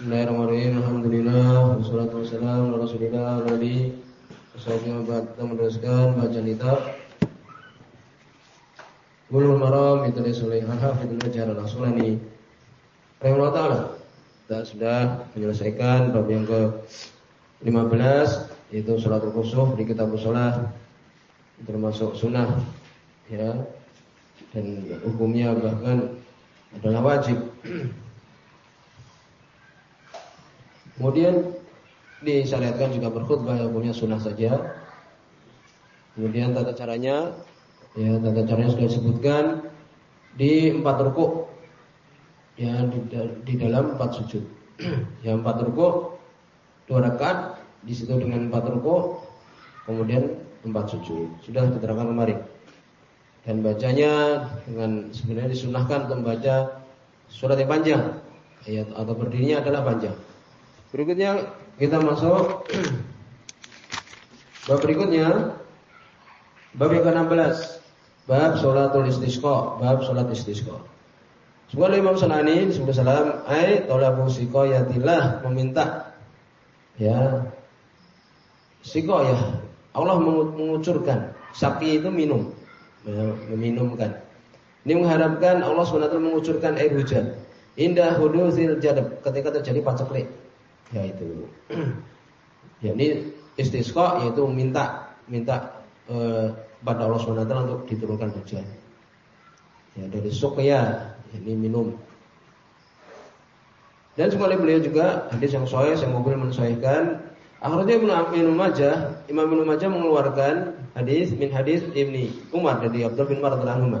Bismillahirrahmanirrahim. Alhamdulillah wassalatu wassalamu ala Rasulillah Nabi Assalamualaikum kita meneruskan bacaan kitab Bulughul Maram itu dari Hafidul Hajar Al-Asqalani. Taala. Kita sudah menyelesaikan bab yang ke 15 yaitu salatul khusuf di kitab salat termasuk sunnah ya dan hukumnya bahkan adalah wajib. Kemudian disyariatkan juga berkhutbah yang punya sunnah saja. Kemudian tata caranya, ya tata caranya sudah disebutkan di empat rukuk, ya di, di dalam empat sujud. yang empat rukuk dua rakaat, di situ dengan empat rukuk, kemudian empat sujud. Sudah diterangkan kemarin. Dan bacanya dengan sebenarnya disunahkan untuk membaca surat yang panjang, ayat atau berdirinya adalah panjang. Berikutnya kita masuk bab berikutnya. Bab yang ke-16. Bab sholatul istisqa. Bab sholat istisqa. Semoga Imam Sanani sebelum salam ai talabu siqayatillah meminta. Ya. Ya Allah mengucurkan. Sapi itu minum. Ya, meminumkan. Ini mengharapkan Allah SWT mengucurkan air hujan. Indah huduzil jadab ketika terjadi paceklik ya itu ya ini istisqa yaitu minta minta eh, pada Allah SWT untuk diturunkan hujan ya dari suqya ini minum dan sekali beliau juga hadis yang sahih yang mobil mensahihkan Akhirnya Ibnu Majah, Imam Ibnu Majah mengeluarkan hadis min hadis Ibni Umar dari Abdul bin Umar radhiyallahu anhu.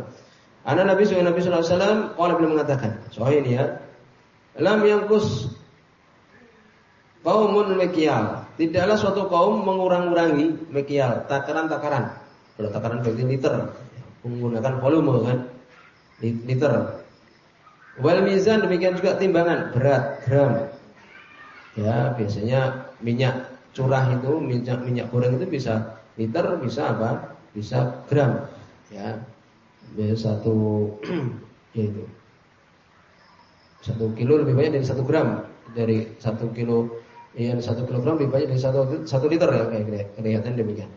Anak Nabi sallallahu alaihi wasallam beliau mengatakan, sahih ini ya. Lam yangkus Kaumun mekial. Tidaklah suatu kaum mengurang-urangi mekial, takaran-takaran. Kalau takaran berarti liter, menggunakan volume kan, liter. Wal mizan demikian juga timbangan berat gram. Ya biasanya minyak curah itu minyak minyak goreng itu bisa liter bisa apa? Bisa gram. Ya satu ya itu satu kilo lebih banyak dari satu gram dari satu kilo Iya satu kilogram lebih banyak dari satu, satu liter ya kayak kelihatan demikian.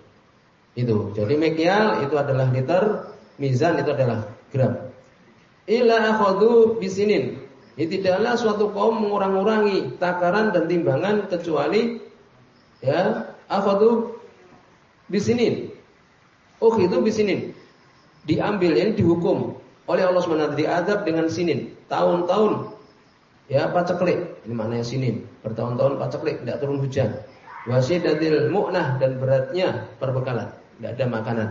Itu. Jadi mekial itu adalah liter, mizan itu adalah gram. Ila akhadhu bisinin. Ini tidaklah suatu kaum mengurang-urangi takaran dan timbangan kecuali ya akhadhu bisinin. Oh itu bisinin. Diambil ini dihukum oleh Allah SWT diadab dengan sinin tahun-tahun ya paceklik ini maknanya sinin bertahun-tahun paceklik tidak turun hujan. Wasidatil mu'nah dan beratnya perbekalan. Tidak ada makanan.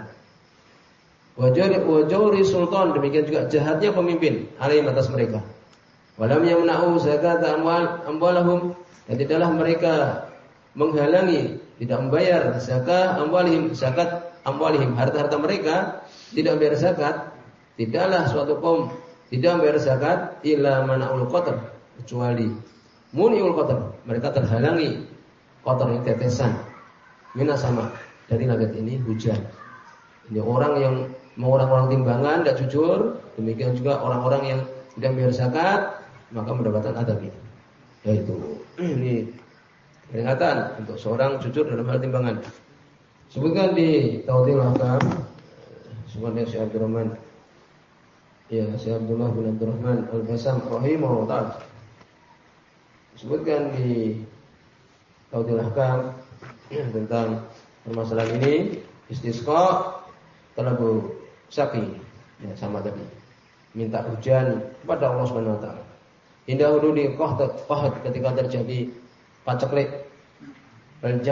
Wajari wajari sultan demikian juga jahatnya pemimpin alaihim atas mereka. Walam yamna'u zakat amwal amwalahum dan tidaklah mereka menghalangi tidak membayar zakat amwalihim zakat amwalihim. Harta-harta mereka tidak membayar zakat tidaklah suatu kaum tidak membayar zakat illa mana'ul qatr kecuali muniul kotor. Mereka terhalangi kotor ini tetesan mina sama dari langit ini hujan. Ini orang yang mau orang-orang timbangan tidak jujur, demikian juga orang-orang yang tidak bayar zakat maka mendapatkan adab ini. Yaitu ini peringatan untuk seorang jujur dalam hal timbangan. Sebutkan di Tauhidul Ahkam Sebenarnya Syekh Abdul Rahman Ya, Syekh Abdullah bin Al-Basam rahimahullah taala disebutkan di Taudil Ahkam tentang permasalahan ini istisqa talabu sapi ya sama tadi. Minta hujan kepada Allah Subhanahu wa taala. Indah hududi qahd ketika terjadi paceklik wal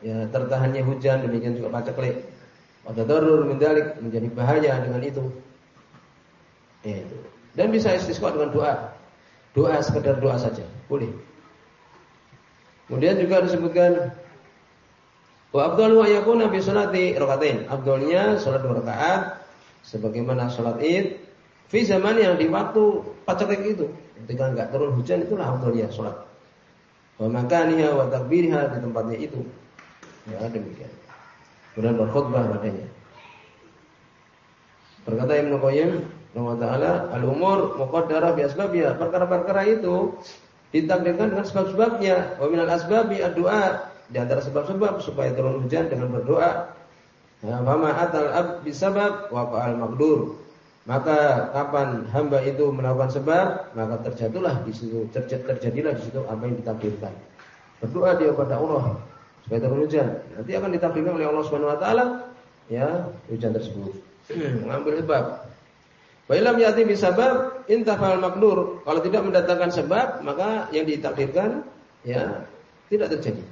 ya tertahannya hujan demikian juga paceklik. Pada darur mendalik menjadi bahaya dengan itu. Ya, dan bisa istisqa dengan doa doa sekedar doa saja boleh Kemudian juga disebutkan wa afdalu ayakuna bi salati rakaatain. Afdalnya salat dua rakaat sebagaimana salat Id fi zaman yang di waktu paceklik itu. Ketika enggak turun hujan itulah afdalnya salat. Wa makaniha wa takbirha di tempatnya itu. Ya demikian. Kemudian berkhutbah padanya. Berkata Ibnu Qayyim Allah Ta'ala Al-umur muqaddarah bi asbabiha Perkara-perkara itu ditakdirkan dengan sebab-sebabnya. Wa minal asbabi ad-du'a di antara sebab-sebab supaya turun hujan dengan berdoa. Ya, fama atal ab bisabab wa fa'al maqdur. Maka kapan hamba itu melakukan sebab, maka terjatuhlah di situ, terjadilah di situ apa yang ditakdirkan. Berdoa dia kepada Allah supaya turun hujan. Nanti akan ditakdirkan oleh Allah Subhanahu wa taala ya hujan tersebut. Mengambil sebab. Wa ilam yati bisabab intafal makdur. Kalau tidak mendatangkan sebab, maka yang ditakdirkan ya tidak terjadi.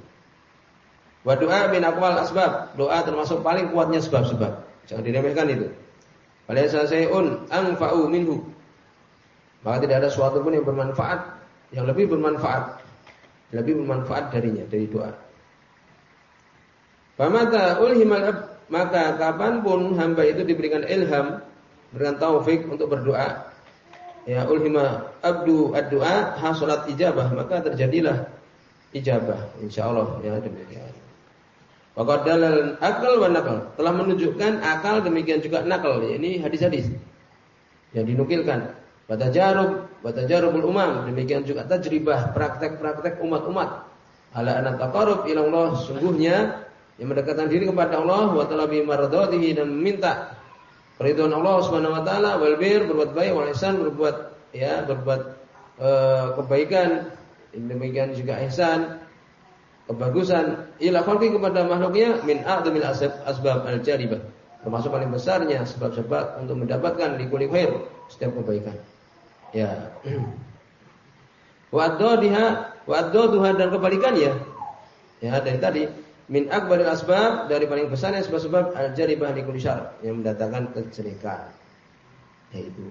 Wa doa min aqwal asbab. Doa termasuk paling kuatnya sebab-sebab. Jangan diremehkan itu. Walaysa sayun anfa'u minhu. Maka tidak ada suatu pun yang bermanfaat, yang lebih bermanfaat, lebih bermanfaat darinya dari doa. Pamata ulhimal maka kapan pun hamba itu diberikan ilham berikan taufik untuk berdoa. Ya ulhima abdu ad-du'a hasolat ijabah maka terjadilah ijabah. Insyaallah ya demikian. Waqad dalal akal wa nakal. Telah menunjukkan akal demikian juga nakal. Ini hadis-hadis yang dinukilkan. Bata jarub, bata jarubul umam. Demikian juga tajribah praktek-praktek umat-umat. Ala anak taqarrub ila Allah sungguhnya yang mendekatkan diri kepada Allah wa talabi mardatihi dan meminta Ridwan Allah Subhanahu wa taala wal bir berbuat baik wal ihsan berbuat ya berbuat e, kebaikan. Demikian juga ihsan kebagusan. Ila khalqi kepada makhluknya min a'dhamil asbab asbab al jaribah termasuk paling besarnya sebab-sebab untuk mendapatkan likuli khair setiap kebaikan. Ya. Wa addiha wa adduha dan kebalikannya. Ya dari tadi min akbaril asbab dari paling besarnya sebab-sebab al-jaribah li kulli syar yang mendatangkan kejelekan. Yaitu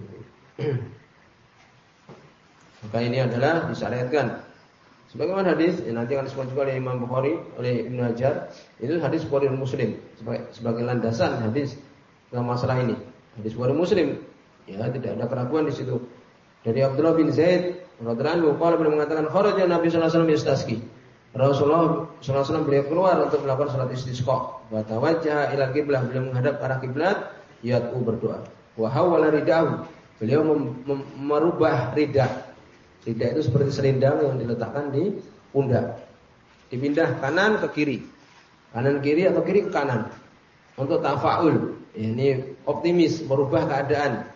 maka ini adalah disyariatkan. Sebagaimana hadis yang nanti akan juga oleh Imam Bukhari oleh Ibnu Hajar, itu hadis Bukhari Muslim sebagai, sebagai landasan hadis dalam masalah ini. Hadis Bukhari Muslim, ya tidak ada keraguan di situ. Dari Abdullah bin Zaid radhiyallahu anhu mengatakan kharaja Nabi sallallahu alaihi wasallam yastasqi. Rasulullah SAW beliau keluar untuk melakukan sholat istisqa. Wa tawajjaha ila kiblah beliau menghadap arah kiblat, yat'u berdoa. Wa hawala ridahu. Beliau merubah ridah. Ridah itu seperti selendang yang diletakkan di pundak. Dipindah kanan ke kiri. Kanan kiri atau kiri ke kanan. Untuk tafaul. Ini optimis, merubah keadaan.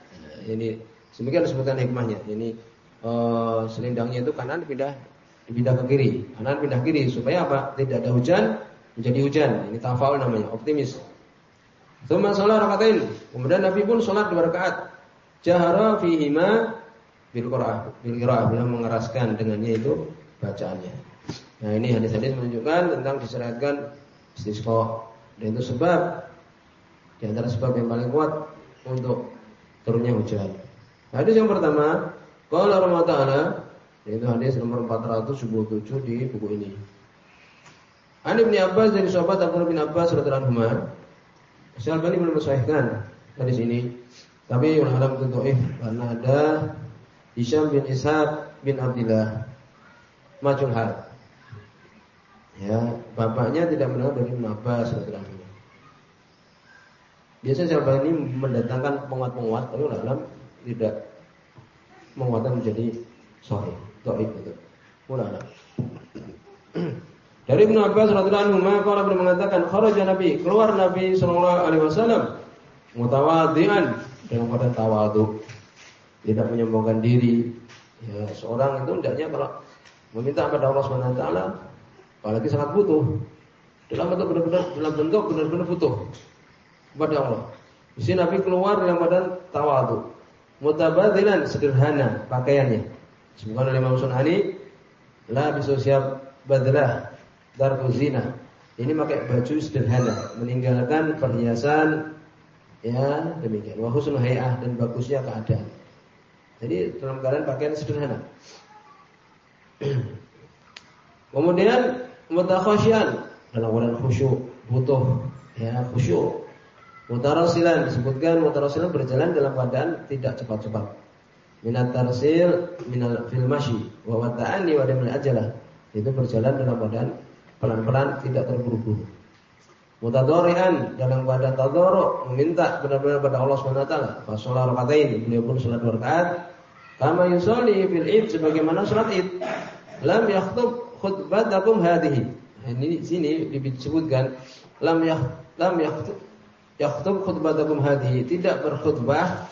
Ini demikian disebutkan hikmahnya. Ini uh, selendangnya itu kanan dipindah dipindah ke kiri, kanan pindah kiri supaya apa? Tidak ada hujan menjadi hujan. Ini tafaul namanya, optimis. Tsumma sholat rakaatain. Kemudian Nabi pun sholat dua rakaat. Jahara fihima bil qiraah. Bil qiraah beliau mengeraskan dengannya itu bacaannya. Nah, ini hadis-hadis menunjukkan tentang disyariatkan istisqa. Dan itu sebab di antara sebab yang paling kuat untuk turunnya hujan. Hadis yang pertama, qala Rasulullah yaitu hadis nomor 477 di buku ini. An Ibnu Abbas dari sahabat Abdullah bin Abbas radhiyallahu anhu. Syekh Albani belum mensahihkan hadis ini. Tapi ulama itu dhaif karena ada Hisham bin Ishaq bin Abdullah majul hal. Ya, bapaknya tidak mendengar dari Ibnu Abbas radhiyallahu anhu. Biasanya Syekh Albani mendatangkan penguat-penguat, tapi ulama tidak menguatkan menjadi sahih. Itu. Mulana. Dari Ibnu Abbas radhiyallahu anhu maka mengatakan kharaja Nabi, keluar Nabi sallallahu alaihi wasallam mutawadhian dengan pada tawadhu. Tidak menyombongkan diri. Ya, seorang itu hendaknya kalau meminta kepada Allah Subhanahu wa taala apalagi sangat butuh dalam bentuk benar-benar dalam bentuk benar-benar butuh kepada Allah. Di sini Nabi keluar dalam badan tawadhu. Mutabadilan sederhana pakaiannya. Sebutkan oleh Imam Sunani, la bisu siap badlah darbu zina. Ini pakai baju sederhana, meninggalkan perhiasan ya demikian. Wa husnul hay'ah dan bagusnya keadaan. Jadi dalam keadaan pakaian sederhana. Kemudian mutakhasyian dalam keadaan khusyuk, butuh ya khusyuk. Mutarasilan disebutkan mutarasilan berjalan dalam keadaan tidak cepat-cepat minat tarsil minal fil masyi wa wata'ani wa damil ajalah. Itu berjalan dalam badan pelan-pelan tidak terburu-buru. Mutadorian dalam badan tadoro meminta benar-benar pada Allah Subhanahu wa taala. Fa sholat ini beliau pun salat dua rakaat. Kama yusolli fil id sebagaimana salat id. Lam yakhtub khutbatakum hadhihi. Nah, ini sini disebutkan lam yah lam yakhtub yakhtub khutbatakum hadhihi, tidak berkhutbah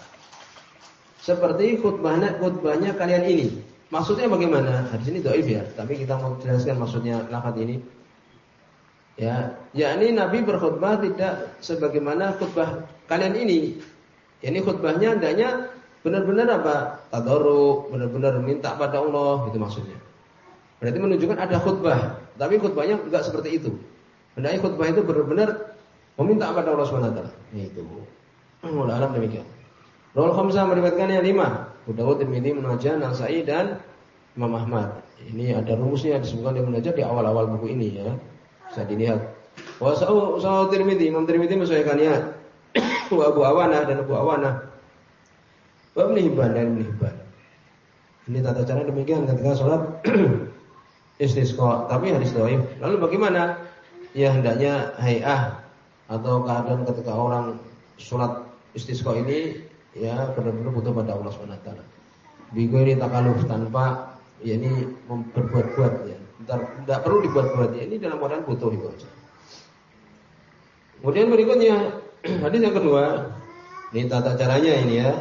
seperti khutbahnya khutbahnya kalian ini. Maksudnya bagaimana? Di sini doif ya, tapi kita mau jelaskan maksudnya lafaz ini. Ya, yakni Nabi berkhutbah tidak sebagaimana khutbah kalian ini. Ini khutbahnya hendaknya benar-benar apa? Tadarruk, benar-benar minta pada Allah, itu maksudnya. Berarti menunjukkan ada khutbah, tapi khutbahnya enggak seperti itu. Hendaknya khutbah itu benar-benar meminta pada Allah Subhanahu wa taala. Itu. Allah demikian. Rawal khamsah meriwayatkan yang lima. Abu Dawud, Tirmidzi, Ibnu Majah, Nasai dan Imam Ahmad. Ini ada rumusnya disebutkan di Ibnu di awal-awal buku ini ya. Bisa dilihat. Wa sa'u Tirmidzi, Imam Tirmidzi menyesuaikannya. Wa Abu Awanah dan Abu Awanah. Wa Ibnu Hibban dan Ibnu Hibban. Ini tata cara demikian ketika sholat istisqa. Tapi hadis dhaif. Lalu bagaimana? Ya hendaknya hayah atau keadaan ketika orang sholat istisqa ini ya benar-benar butuh pada Allah Subhanahu taala. ini takaluf tanpa ya ini berbuat-buat ya. Tidak perlu dibuat-buat ya. Ini dalam keadaan butuh itu aja. Kemudian berikutnya hadis yang kedua. Ini tata caranya ini ya.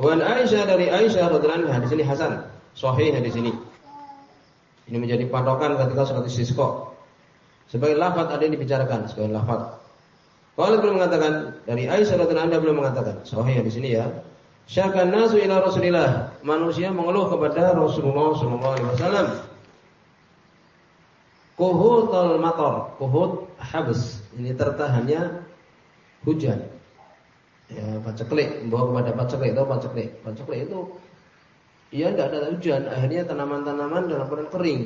Wan Aisyah dari Aisyah radhiyallahu anha hadis ini hasan, sahih hadis ini. Ini menjadi patokan ketika sholat istisqa. Sebagai lafaz ada yang dibicarakan sebagai lafaz. Kalau belum mengatakan dari Aisyah radhiyallahu anha belum mengatakan. Sahih di sini ya. Syakan nasu ila Rasulillah. Manusia mengeluh kepada Rasulullah sallallahu alaihi wasallam. Kuhutul matar, kuhut habs. Ini tertahannya hujan. Ya, paceklik, membawa kepada paceklik itu paceklik. Paceklik itu ya tidak ada hujan, akhirnya tanaman-tanaman dalam keadaan kering.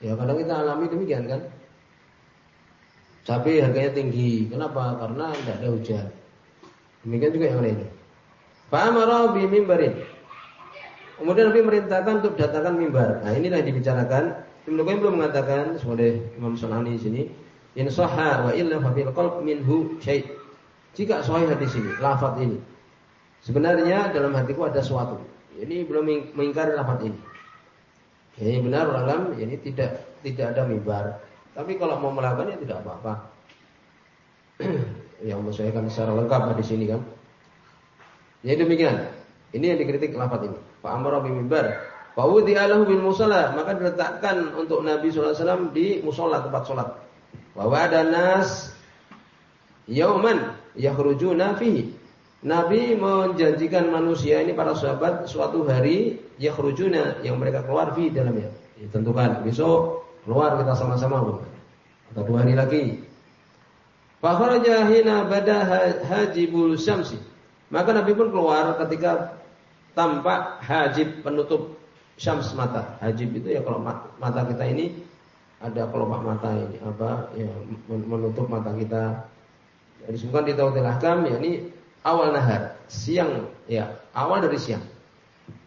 Ya kadang kita alami demikian kan. Cabai harganya tinggi. Kenapa? Karena tidak ada hujan. Demikian juga yang lainnya. Fa'amara bi mimbarin. Kemudian Nabi merintahkan untuk datangkan mimbar. Nah, inilah yang dibicarakan. Ibnu Qayyim belum mengatakan oleh Imam Sunani di sini, in sahha wa illa fa fil qalb minhu syai'. Jika sahih hadis ini, lafaz ini. Sebenarnya dalam hatiku ada sesuatu. Ini belum mengingkari lafaz ini. Ini benar ulama, ini tidak tidak ada mimbar. Tapi kalau mau melakukannya tidak apa-apa. yang menyesuaikan secara lengkap di sini kan. Ya demikian. Ini yang dikritik lafaz ini. Pak Amr bin Mimbar. Fa alahu bil musalla, maka diletakkan untuk Nabi sallallahu alaihi wasallam di musola tempat salat. Bahwa ada nas yauman yakhrujuna fihi. Nabi menjanjikan manusia ini para sahabat suatu hari yakhrujuna yang mereka keluar fi dalamnya. Ditentukan besok Keluar kita sama-sama Atau dua hari lagi. Fakharaja hina bada hajibul syamsi. Maka Nabi pun keluar ketika tampak hajib penutup syams mata. Hajib itu ya kalau mata kita ini ada kelopak mata ini apa ya menutup mata kita. Jadi disebutkan di Tauhid Ahkam ya ini awal nahar, siang ya, awal dari siang.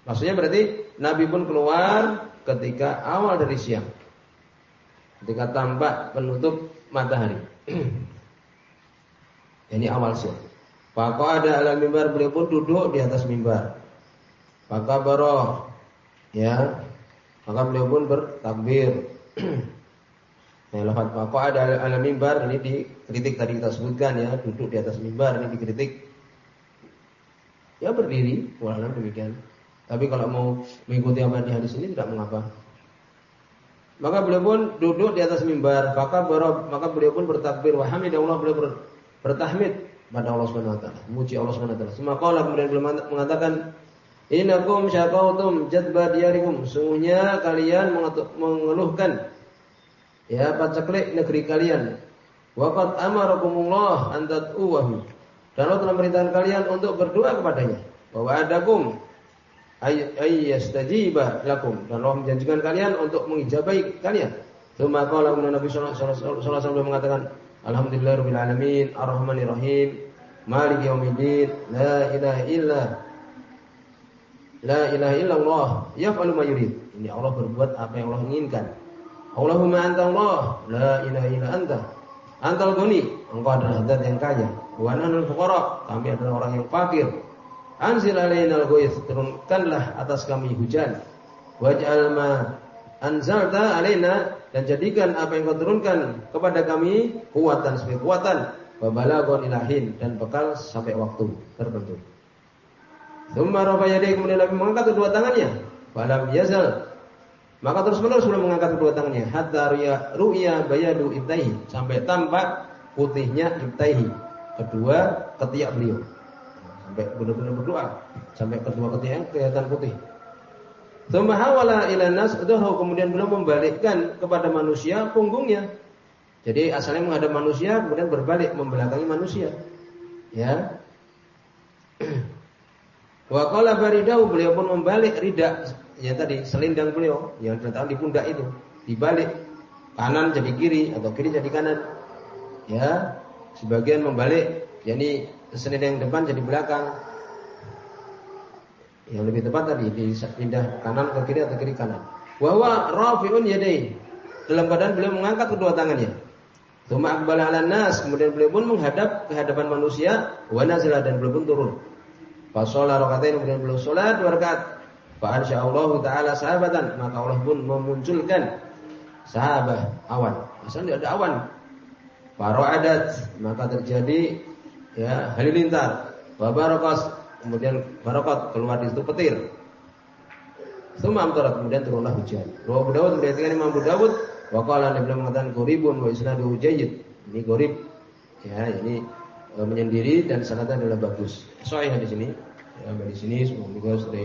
Maksudnya berarti Nabi pun keluar ketika awal dari siang ketika tampak penutup matahari. Ini awal sih. Maka ada alam mimbar beliau pun duduk di atas mimbar. Maka baroh ya maka beliau pun bertakbir. Nah, lafaz maka ada alam mimbar ini dikritik tadi kita sebutkan ya, duduk di atas mimbar ini dikritik. Ya berdiri, walau demikian. Tapi kalau mau mengikuti amal di hadis ini tidak mengapa. Maka beliau pun duduk di atas mimbar, maka maka beliau pun bertakbir wa hamidallah beliau ber, bertahmid pada Allah Subhanahu wa taala, Allah Subhanahu wa taala. Semua qala kemudian beliau mengatakan, "Innakum syaqautum jadba diyarikum." Sungguhnya kalian mengeluhkan ya paceklik negeri kalian. Waqad amarakumullah an tad'uwahu. Dan Allah telah memerintahkan kalian untuk berdoa kepadanya. Bahwa adakum ayyastajiba lakum dan Allah menjanjikan kalian untuk mengijabai kalian. Tsumma qala Nabi sallallahu alaihi wasallam mengatakan alhamdulillahirabbil alamin arrahmanir rahim maliki yaumiddin la ilaha illa la ilaha illallah yaf'alu ma yurid. Ini Allah berbuat apa yang Allah inginkan. Allahumma anta Allah la ilaha illa anta. Antal ghani, engkau adalah zat yang kaya. Wa nahnu fuqara, kami adalah orang yang fakir. Anzil alaina al turunkanlah atas kami hujan. Waj'al ma anzalta alaina. Dan jadikan apa yang kau turunkan kepada kami kuatan sebagai kekuatan wa balaghon ilahin dan bekal sampai waktu tertentu. Tsumma rafa yadayhi kemudian Nabi mengangkat kedua tangannya. Falam yazal. Maka terus menerus belum mengangkat kedua tangannya. Hatta ru'ya bayadu ibtaihi. Sampai tampak putihnya ibtaihi. Kedua ketiak beliau sampai benar-benar berdoa sampai kedua ketiak kelihatan putih. Tsumma hawala ila nas kemudian beliau membalikkan kepada manusia punggungnya. Jadi asalnya menghadap manusia kemudian berbalik membelakangi manusia. Ya. Wa baridau beliau pun membalik ridak ya tadi selindang beliau yang terletak di pundak itu dibalik kanan jadi kiri atau kiri jadi kanan ya sebagian membalik yakni selindang yang depan jadi belakang. Yang lebih tepat tadi dipindah kanan ke kiri atau kiri kanan. Bahwa rafiun yadai dalam keadaan beliau mengangkat kedua tangannya. Tuma akbala ala nas. Kemudian beliau pun menghadap ke hadapan manusia. Wa nazala dan beliau pun turun. Fasolah rakaatain kemudian beliau salat dua rakaat. Fa Allah taala sahabatan, maka Allah pun memunculkan sahabat awan. Asalnya ada awan. adat maka terjadi ya halilintar. Wa kemudian barakat keluar di situ petir. Semua amtarat kemudian turunlah hujan. Rawi Abu Dawud meriwayatkan Imam Abu Dawud wa qala Nabi mengatakan quribun wa isnaduhu jayyid. Ini gorib ya ini e, menyendiri dan sanadnya adalah bagus. Sahih di sini. Ya, di sini semoga sudah